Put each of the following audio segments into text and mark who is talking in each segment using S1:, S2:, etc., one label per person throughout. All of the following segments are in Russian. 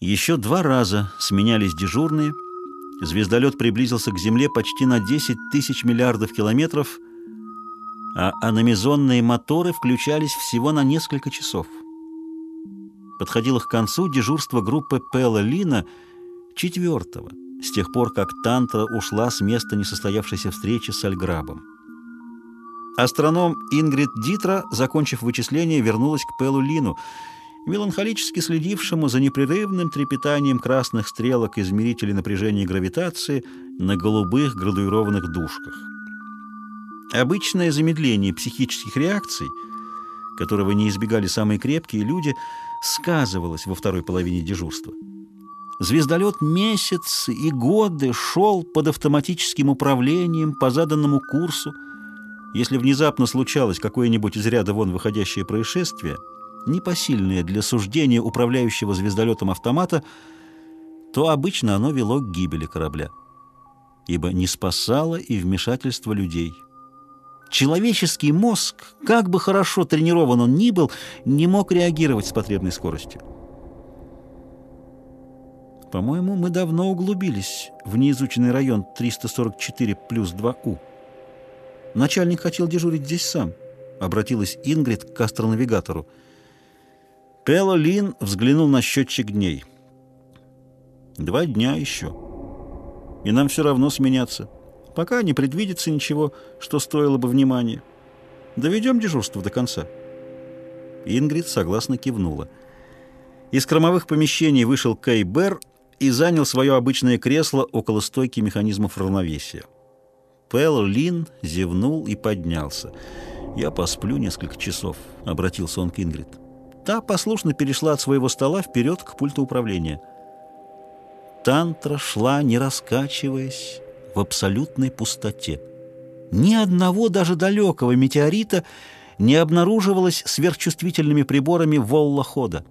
S1: Еще два раза сменялись дежурные. Звездолет приблизился к Земле почти на 10 тысяч миллиардов километров, а аномизонные моторы включались всего на несколько часов. Подходило к концу дежурство группы Пелла Лина четвертого, с тех пор, как Тантра ушла с места несостоявшейся встречи с Альграбом. Астроном Ингрид Дитра, закончив вычисление, вернулась к Пеллу Лину — меланхолически следившему за непрерывным трепетанием красных стрелок измерителей напряжения гравитации на голубых градуированных дужках. Обычное замедление психических реакций, которого не избегали самые крепкие люди, сказывалось во второй половине дежурства. Звездолет месяцы и годы шел под автоматическим управлением по заданному курсу. Если внезапно случалось какое-нибудь из ряда вон выходящее происшествие – непосильное для суждения управляющего звездолетом автомата, то обычно оно вело к гибели корабля, ибо не спасало и вмешательство людей. Человеческий мозг, как бы хорошо тренирован он ни был, не мог реагировать с потребной скоростью. По-моему, мы давно углубились в неизученный район 344 плюс 2У. Начальник хотел дежурить здесь сам. Обратилась Ингрид к астронавигатору. Пело Лин взглянул на счетчик дней. Два дня еще. И нам все равно сменяться. Пока не предвидится ничего, что стоило бы внимания. Доведем дежурство до конца. Ингрид согласно кивнула. Из кромовых помещений вышел Кей Бер и занял свое обычное кресло около стойки механизмов равновесия. Пэл Лин зевнул и поднялся. «Я посплю несколько часов», — обратился он к Ингрид. Та послушно перешла от своего стола вперед к пульту управления. Тантра шла, не раскачиваясь, в абсолютной пустоте. Ни одного даже далекого метеорита не обнаруживалось сверхчувствительными приборами волла-хода.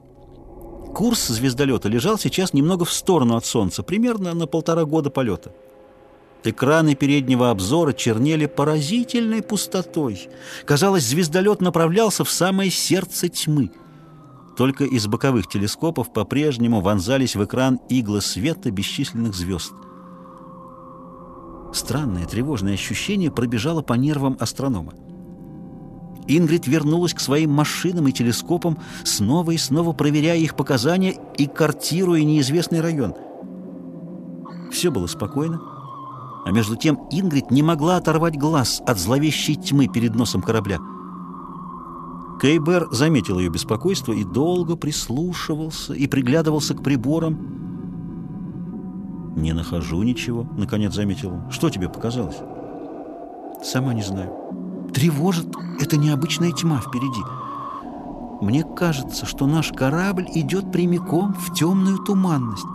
S1: Курс звездолета лежал сейчас немного в сторону от Солнца, примерно на полтора года полета. Экраны переднего обзора чернели поразительной пустотой. Казалось, звездолет направлялся в самое сердце тьмы — только из боковых телескопов по-прежнему вонзались в экран иглы света бесчисленных звезд. Странное тревожное ощущение пробежало по нервам астронома. Ингрид вернулась к своим машинам и телескопам, снова и снова проверяя их показания и картируя неизвестный район. Все было спокойно, а между тем Ингрид не могла оторвать глаз от зловещей тьмы перед носом корабля — Кейбер заметил ее беспокойство и долго прислушивался и приглядывался к приборам. «Не нахожу ничего», — наконец заметил он. «Что тебе показалось?» «Сама не знаю. Тревожит эта необычная тьма впереди. Мне кажется, что наш корабль идет прямиком в темную туманность».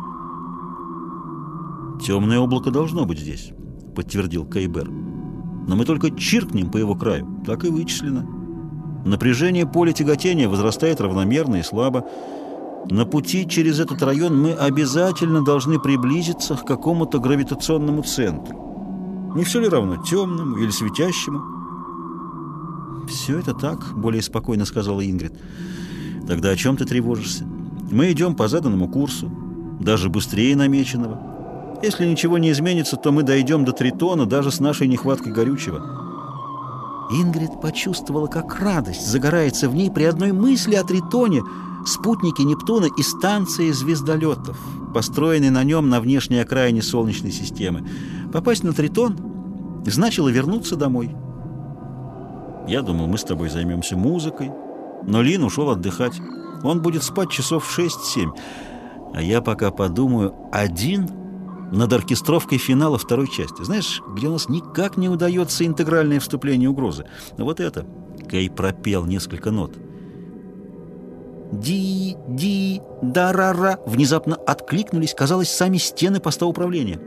S1: «Темное облако должно быть здесь», — подтвердил Кейбер. «Но мы только чиркнем по его краю. Так и вычислено». Напряжение поля тяготения возрастает равномерно и слабо. На пути через этот район мы обязательно должны приблизиться к какому-то гравитационному центру. Не все ли равно, темному или светящему? «Все это так», — более спокойно сказала Ингрид. «Тогда о чем ты тревожишься? Мы идем по заданному курсу, даже быстрее намеченного. Если ничего не изменится, то мы дойдем до Тритона даже с нашей нехваткой горючего».
S2: Ингрид почувствовала, как радость загорается в ней при одной мысли о Тритоне, спутнике Нептуна и станции звездолетов, построенной на нем на внешней окраине Солнечной системы. Попасть на Тритон значило вернуться домой.
S1: Я думал, мы с тобой займемся музыкой, но Лин ушел отдыхать. Он будет спать часов в 6-7, а я пока подумаю, один над оркестровкой финала второй части. Знаешь, где у нас никак не удается интегральное вступление угрозы. Вот это. Кей пропел несколько нот.
S2: «Ди, ди, да-ра-ра» внезапно откликнулись, казалось, сами стены поста управления.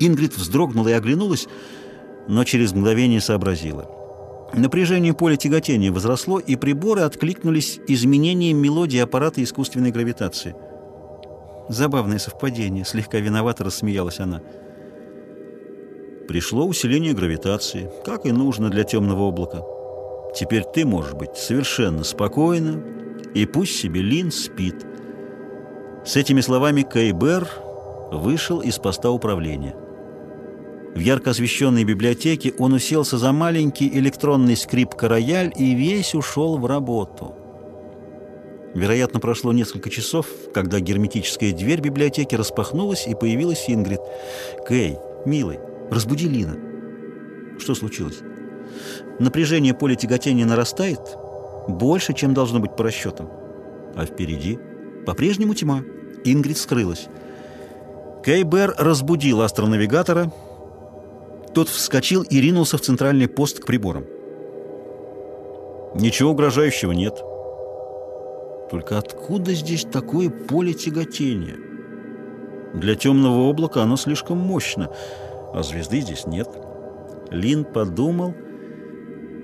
S2: Ингрид вздрогнула и оглянулась, но через мгновение сообразила.
S1: Напряжение поля тяготения возросло, и приборы откликнулись изменением мелодии аппарата искусственной гравитации –
S2: Забавное совпадение, слегка виновато рассмеялась она.
S1: Пришло усиление гравитации, как и нужно для темного облака. Теперь ты можешь быть совершенно спокойна, и пусть себе Лин спит. С этими словами Кейбер вышел из поста управления. В ярко освещенной библиотеке он уселся за маленький электронный скрипка-рояль и весь ушел в работу. Вероятно, прошло несколько часов, когда герметическая дверь библиотеки распахнулась, и появилась Ингрид. «Кэй, милый, разбуди Лина». «Что случилось?» «Напряжение поля тяготения нарастает больше, чем должно быть по расчетам. А впереди по-прежнему тьма». Ингрид скрылась. Кейбер разбудил астронавигатора. Тот вскочил и ринулся в центральный пост к приборам. Ничего угрожающего нет. Только откуда здесь такое поле тяготения? Для темного облака оно слишком мощно, а звезды здесь нет. Лин подумал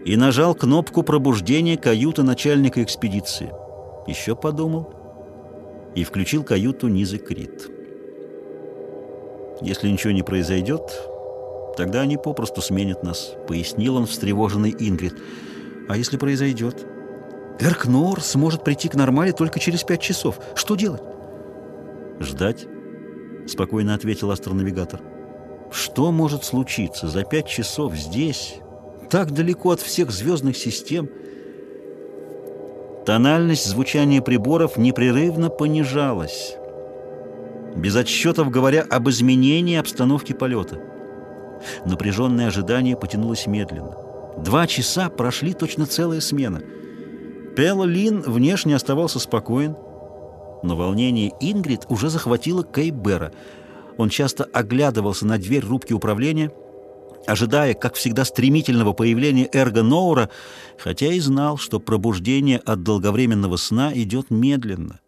S1: и нажал кнопку пробуждения каюты начальника экспедиции. Еще подумал и включил каюту Низы Крит. «Если ничего не произойдет, тогда они попросту сменят нас», — пояснил он встревоженный Ингрид. «А если произойдет?» «Эркнор сможет прийти к нормали только через пять часов. Что делать?» «Ждать», — спокойно ответил астронавигатор. «Что может случиться за пять часов здесь, так далеко от всех звездных систем?» Тональность звучания приборов непрерывно понижалась, без отсчетов говоря об изменении обстановки полета. Напряженное ожидание потянулось медленно. Два часа прошли точно целая смена. Пелла Лин внешне оставался спокоен, но волнение Ингрид уже захватило Кейбера. Он часто оглядывался на дверь рубки управления – ожидая, как всегда, стремительного появления Эрго Ноура, хотя и знал, что пробуждение от долговременного сна идет медленно.